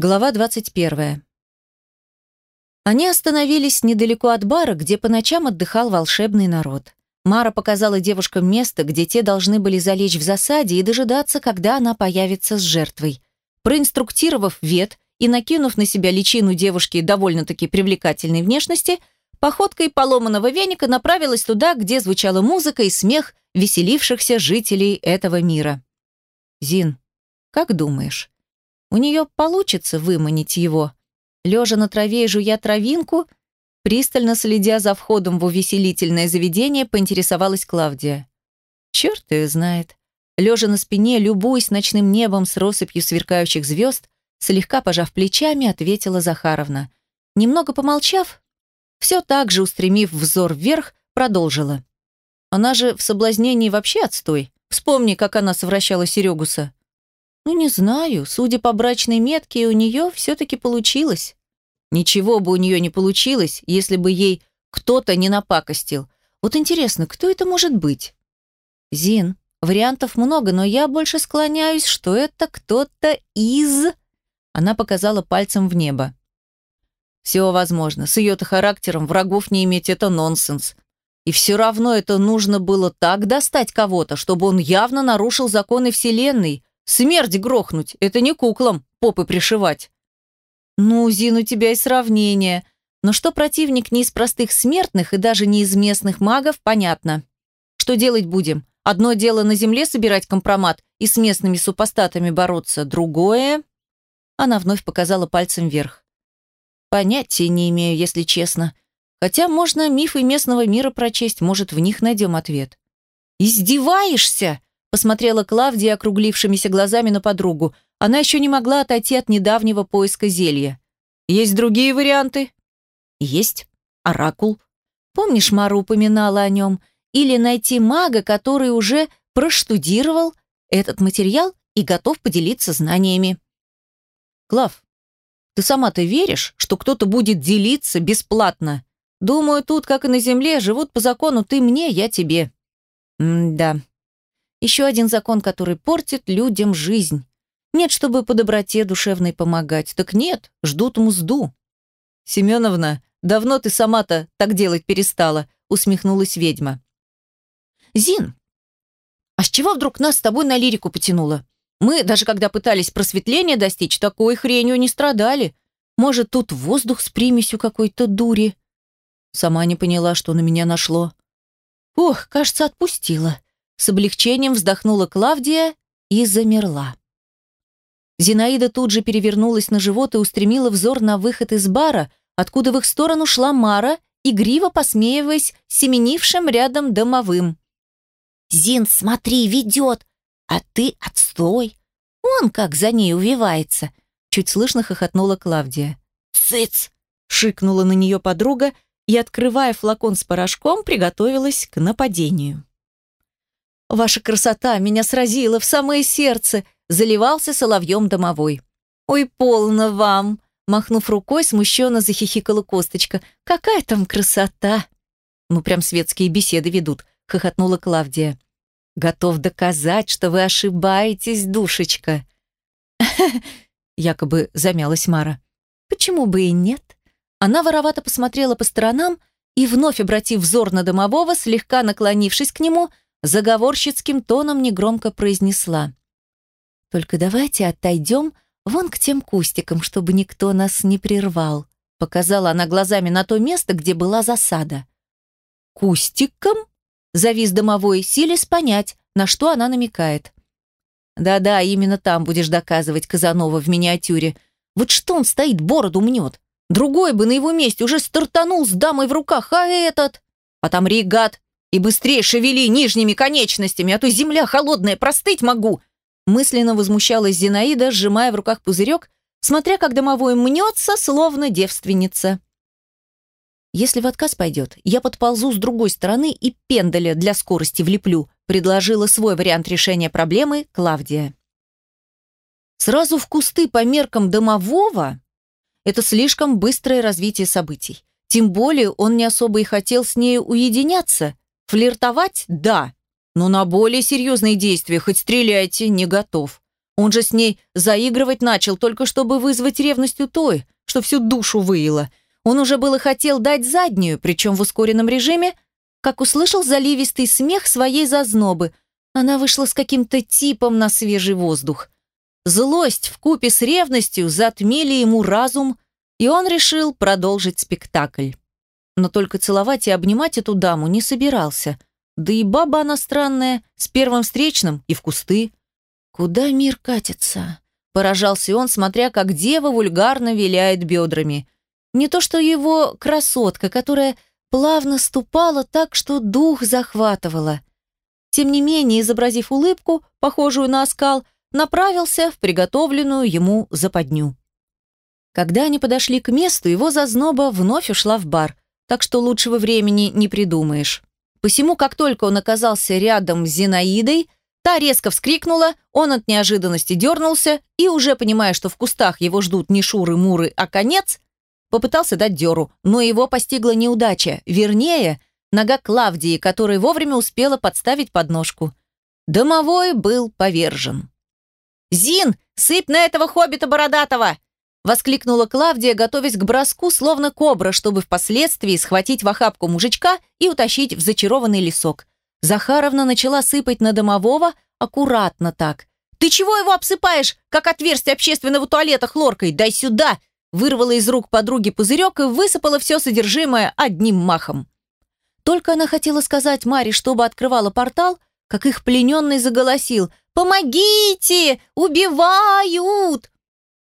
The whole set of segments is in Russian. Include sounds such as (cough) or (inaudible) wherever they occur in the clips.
Глава 21. Они остановились недалеко от бара, где по ночам отдыхал волшебный народ. Мара показала девушкам место, где те должны были залечь в засаде и дожидаться, когда она появится с жертвой. Проинструктировав Вет и накинув на себя личину девушки довольно-таки привлекательной внешности, походкой поломанного веника направилась туда, где звучала музыка и смех веселившихся жителей этого мира. «Зин, как думаешь, у нее получится выманить его. Лежа на траве и жуя травинку, пристально следя за входом в увеселительное заведение, поинтересовалась Клавдия. Черт ее знает. Лежа на спине, любуясь ночным небом с россыпью сверкающих звезд, слегка пожав плечами, ответила Захаровна. Немного помолчав, все так же устремив взор вверх, продолжила. Она же в соблазнении вообще отстой. Вспомни, как она совращала Серегуса. Ну, не знаю. Судя по брачной метке, у нее все-таки получилось. Ничего бы у нее не получилось, если бы ей кто-то не напакостил. Вот интересно, кто это может быть? Зин, вариантов много, но я больше склоняюсь, что это кто-то из... Она показала пальцем в небо. Все возможно. С ее-то характером врагов не иметь – это нонсенс. И все равно это нужно было так достать кого-то, чтобы он явно нарушил законы Вселенной, Смерть грохнуть – это не куклам попы пришивать. Ну, Зин, у тебя и сравнение. Но что противник не из простых смертных и даже не из местных магов, понятно. Что делать будем? Одно дело на земле собирать компромат и с местными супостатами бороться, другое... Она вновь показала пальцем вверх. Понятия не имею, если честно. Хотя можно мифы местного мира прочесть, может, в них найдем ответ. «Издеваешься?» Посмотрела Клавдия округлившимися глазами на подругу. Она еще не могла отойти от недавнего поиска зелья. «Есть другие варианты?» «Есть. Оракул. Помнишь, Мара упоминала о нем? Или найти мага, который уже проштудировал этот материал и готов поделиться знаниями». «Клав, ты сама-то веришь, что кто-то будет делиться бесплатно? Думаю, тут, как и на земле, живут по закону ты мне, я тебе». «М-да», еще один закон, который портит людям жизнь. Нет, чтобы по доброте душевной помогать. Так нет, ждут мзду. Семеновна, давно ты сама-то так делать перестала, усмехнулась ведьма. Зин, а с чего вдруг нас с тобой на лирику потянуло? Мы, даже когда пытались просветления достичь, такой хренью не страдали. Может, тут воздух с примесью какой-то дури? Сама не поняла, что на меня нашло. Ох, кажется, отпустила. С облегчением вздохнула Клавдия и замерла. Зинаида тут же перевернулась на живот и устремила взор на выход из бара, откуда в их сторону шла Мара, игриво посмеиваясь семенившим рядом домовым. «Зин, смотри, ведет! А ты отстой! Он как за ней увивается!» Чуть слышно хохотнула Клавдия. «Цыц!» — шикнула на нее подруга и, открывая флакон с порошком, приготовилась к нападению. «Ваша красота меня сразила в самое сердце!» заливался соловьем домовой. «Ой, полно вам!» Махнув рукой, смущенно захихикала косточка. «Какая там красота!» «Ну, прям светские беседы ведут», — хохотнула Клавдия. «Готов доказать, что вы ошибаетесь, душечка!» (laughs) Якобы замялась Мара. «Почему бы и нет?» Она воровато посмотрела по сторонам и, вновь обратив взор на домового, слегка наклонившись к нему, — заговорщицким тоном негромко произнесла. «Только давайте отойдем вон к тем кустикам, чтобы никто нас не прервал», показала она глазами на то место, где была засада. «Кустиком?» – завис домовой, силясь понять, на что она намекает. «Да-да, именно там будешь доказывать Казанова в миниатюре. Вот что он стоит, бороду мнет. Другой бы на его месте уже стартанул с дамой в руках, а этот...» «А там регат, и быстрее шевели нижними конечностями, а то земля холодная, простыть могу!» Мысленно возмущалась Зинаида, сжимая в руках пузырек, смотря как домовой мнется, словно девственница. «Если в отказ пойдет, я подползу с другой стороны и пендаля для скорости влеплю», предложила свой вариант решения проблемы Клавдия. Сразу в кусты по меркам домового – это слишком быстрое развитие событий. Тем более он не особо и хотел с нею уединяться, Флиртовать – да, но на более серьезные действия хоть стреляйте, не готов. Он же с ней заигрывать начал, только чтобы вызвать ревность у той, что всю душу выила. Он уже было хотел дать заднюю, причем в ускоренном режиме, как услышал заливистый смех своей зазнобы. Она вышла с каким-то типом на свежий воздух. Злость в купе с ревностью затмили ему разум, и он решил продолжить спектакль. Но только целовать и обнимать эту даму не собирался. Да и баба она странная, с первым встречным и в кусты. Куда мир катится? Поражался он, смотря, как дева вульгарно виляет бедрами. Не то что его красотка, которая плавно ступала так, что дух захватывала. Тем не менее, изобразив улыбку, похожую на оскал, направился в приготовленную ему западню. Когда они подошли к месту, его зазноба вновь ушла в бар, так что лучшего времени не придумаешь. Посему, как только он оказался рядом с Зинаидой, та резко вскрикнула, он от неожиданности дернулся и, уже понимая, что в кустах его ждут не шуры-муры, а конец, попытался дать деру, но его постигла неудача, вернее, нога Клавдии, которая вовремя успела подставить подножку. Домовой был повержен. «Зин, сыпь на этого хоббита бородатого!» Воскликнула Клавдия, готовясь к броску, словно кобра, чтобы впоследствии схватить в охапку мужичка и утащить в зачарованный лесок. Захаровна начала сыпать на домового аккуратно так. «Ты чего его обсыпаешь, как отверстие общественного туалета хлоркой? Дай сюда!» Вырвала из рук подруги пузырек и высыпала все содержимое одним махом. Только она хотела сказать Маре, чтобы открывала портал, как их плененный заголосил «Помогите! Убивают!»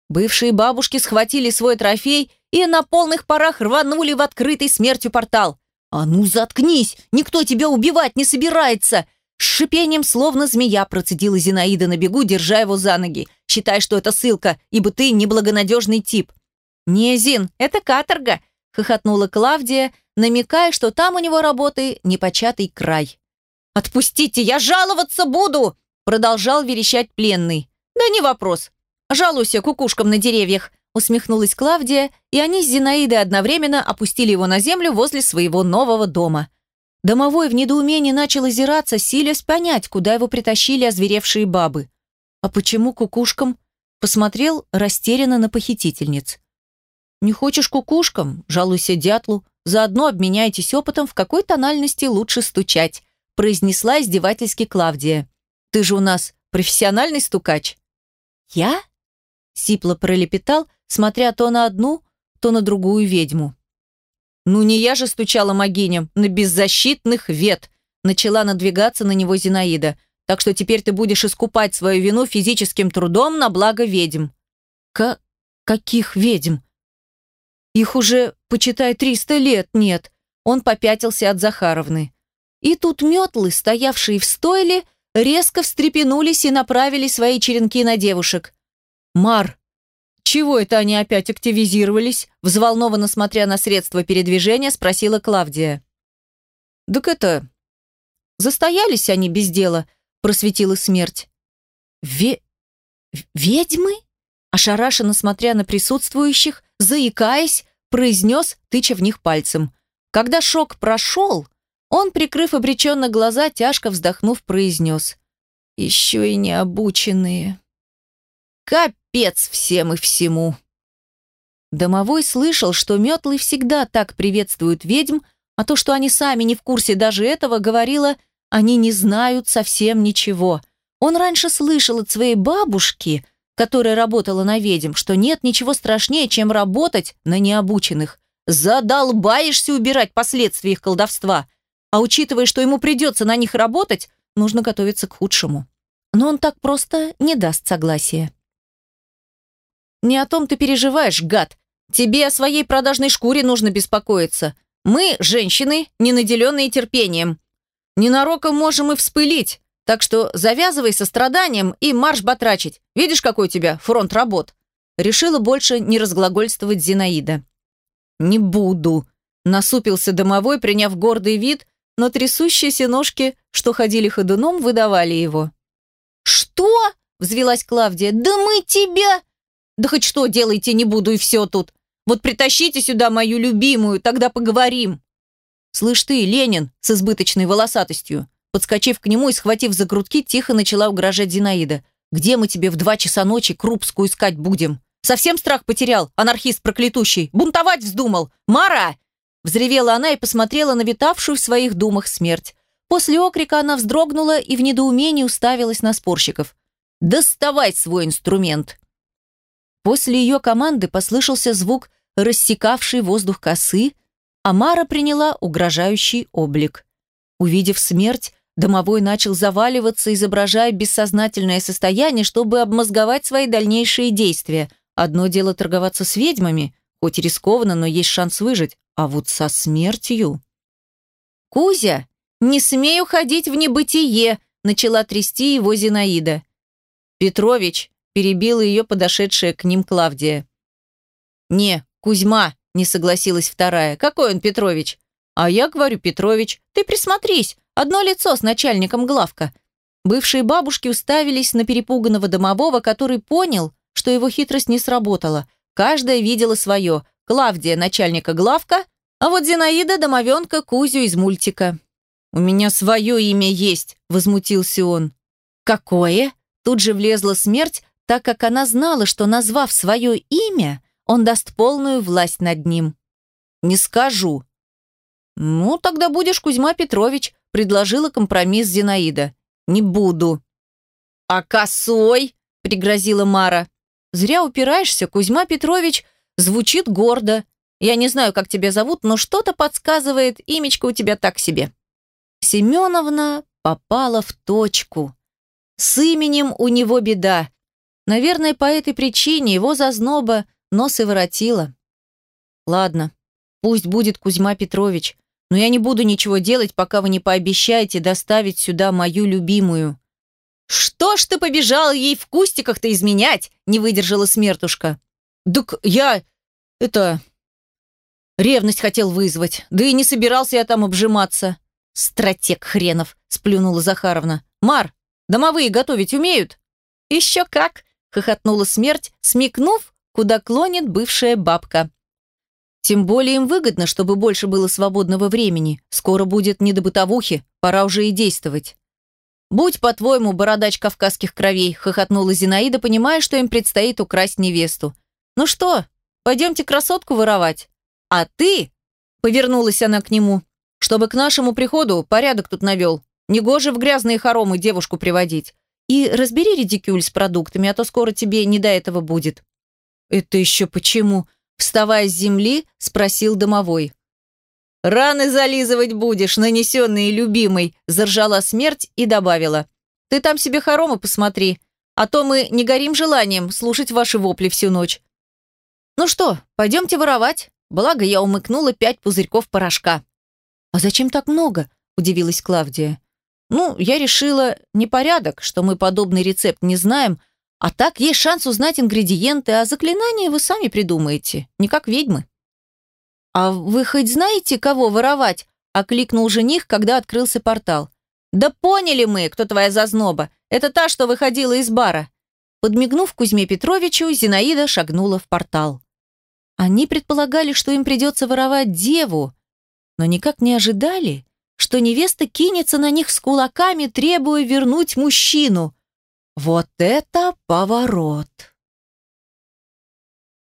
Бывшие бабушки схватили свой трофей и на полных парах рванули в открытый смертью портал. «А ну заткнись! Никто тебя убивать не собирается!» С шипением, словно змея, процедила Зинаида на бегу, держа его за ноги. «Считай, что это ссылка, ибо ты неблагонадежный тип». «Не, Зин, это каторга!» — хохотнула Клавдия, намекая, что там у него работы непочатый край. «Отпустите, я жаловаться буду!» — продолжал верещать пленный. «Да не вопрос. Жалуйся кукушкам на деревьях», усмехнулась Клавдия, и они с Зинаидой одновременно опустили его на землю возле своего нового дома. Домовой в недоумении начал озираться, силясь понять, куда его притащили озверевшие бабы. «А почему кукушкам?» Посмотрел растерянно на похитительниц. «Не хочешь кукушкам? Жалуйся дятлу. Заодно обменяйтесь опытом, в какой тональности лучше стучать», произнесла издевательски Клавдия. «Ты же у нас профессиональный стукач». «Я?» Сипло пролепетал, смотря то на одну, то на другую ведьму. «Ну не я же стучала могиням на беззащитных вет!» Начала надвигаться на него Зинаида. «Так что теперь ты будешь искупать свою вину физическим трудом на благо ведьм». «К... каких ведьм?» «Их уже, почитай, триста лет нет». Он попятился от Захаровны. И тут метлы, стоявшие в стойле, резко встрепенулись и направили свои черенки на девушек. «Мар, чего это они опять активизировались?» Взволнованно смотря на средства передвижения, спросила Клавдия. «Так это... Застоялись они без дела», просветила смерть. «Ве... ведьмы?» Ошарашенно смотря на присутствующих, заикаясь, произнес, тыча в них пальцем. Когда шок прошел, он, прикрыв обреченно глаза, тяжко вздохнув, произнес. «Еще и необученные». Капец всем и всему. Домовой слышал, что метлы всегда так приветствуют ведьм, а то, что они сами не в курсе даже этого, говорило, они не знают совсем ничего. Он раньше слышал от своей бабушки, которая работала на ведьм, что нет ничего страшнее, чем работать на необученных. Задолбаешься убирать последствия их колдовства. А учитывая, что ему придется на них работать, нужно готовиться к худшему. Но он так просто не даст согласия. Не о том ты переживаешь, гад. Тебе о своей продажной шкуре нужно беспокоиться. Мы, женщины, не наделенные терпением. Ненароком можем и вспылить. Так что завязывай со страданием и марш батрачить. Видишь, какой у тебя фронт работ?» Решила больше не разглагольствовать Зинаида. «Не буду», — насупился домовой, приняв гордый вид, но трясущиеся ножки, что ходили ходуном, выдавали его. «Что?» — взвелась Клавдия. «Да мы тебя...» Да хоть что делайте, не буду, и все тут. Вот притащите сюда мою любимую, тогда поговорим. Слышь ты, Ленин, с избыточной волосатостью. Подскочив к нему и схватив за грудки, тихо начала угрожать Зинаида. Где мы тебе в два часа ночи Крупскую искать будем? Совсем страх потерял, анархист проклятущий. Бунтовать вздумал. Мара!» Взревела она и посмотрела на витавшую в своих думах смерть. После окрика она вздрогнула и в недоумении уставилась на спорщиков. «Доставай свой инструмент!» После ее команды послышался звук, рассекавший воздух косы, а Мара приняла угрожающий облик. Увидев смерть, домовой начал заваливаться, изображая бессознательное состояние, чтобы обмозговать свои дальнейшие действия. Одно дело торговаться с ведьмами, хоть рискованно, но есть шанс выжить, а вот со смертью... «Кузя, не смею ходить в небытие!» начала трясти его Зинаида. «Петрович!» – перебила ее подошедшая к ним Клавдия. «Не, Кузьма!» – не согласилась вторая. «Какой он Петрович?» «А я говорю, Петрович, ты присмотрись, одно лицо с начальником главка». Бывшие бабушки уставились на перепуганного домового, который понял, что его хитрость не сработала. Каждая видела свое. Клавдия – начальника главка, а вот Зинаида – домовенка Кузю из мультика. «У меня свое имя есть», – возмутился он. «Какое?» Тут же влезла смерть, так как она знала, что, назвав свое имя, он даст полную власть над ним. «Не скажу». «Ну, тогда будешь Кузьма Петрович», – предложила компромисс Зинаида. «Не буду». «А косой?» – пригрозила Мара. «Зря упираешься, Кузьма Петрович звучит гордо. Я не знаю, как тебя зовут, но что-то подсказывает, имечко у тебя так себе». Семеновна попала в точку. С именем у него беда. Наверное, по этой причине его зазноба нос и воротила. Ладно, пусть будет Кузьма Петрович, но я не буду ничего делать, пока вы не пообещаете доставить сюда мою любимую. «Что ж ты побежал ей в кустиках-то изменять?» – не выдержала смертушка. «Так я... это... ревность хотел вызвать, да и не собирался я там обжиматься». «Стратег хренов!» – сплюнула Захаровна. «Мар, домовые готовить умеют?» «Еще как!» – хохотнула смерть, смекнув, куда клонит бывшая бабка. «Тем более им выгодно, чтобы больше было свободного времени. Скоро будет не до бытовухи, пора уже и действовать». «Будь, по-твоему, бородач кавказских кровей», – хохотнула Зинаида, понимая, что им предстоит украсть невесту. «Ну что, пойдемте красотку воровать?» «А ты?» – повернулась она к нему. Чтобы к нашему приходу порядок тут навел. Негоже в грязные хоромы девушку приводить. И разбери редикюль с продуктами, а то скоро тебе не до этого будет». «Это еще почему?» Вставая с земли, спросил домовой. «Раны зализывать будешь, нанесенные любимой», заржала смерть и добавила. «Ты там себе хоромы посмотри, а то мы не горим желанием слушать ваши вопли всю ночь». «Ну что, пойдемте воровать?» Благо, я умыкнула пять пузырьков порошка. «А зачем так много?» – удивилась Клавдия. «Ну, я решила, непорядок, что мы подобный рецепт не знаем, а так есть шанс узнать ингредиенты, а заклинания вы сами придумаете, не как ведьмы». «А вы хоть знаете, кого воровать?» – окликнул жених, когда открылся портал. «Да поняли мы, кто твоя зазноба. Это та, что выходила из бара». Подмигнув Кузьме Петровичу, Зинаида шагнула в портал. Они предполагали, что им придется воровать деву, но никак не ожидали, что невеста кинется на них с кулаками, требуя вернуть мужчину. Вот это поворот!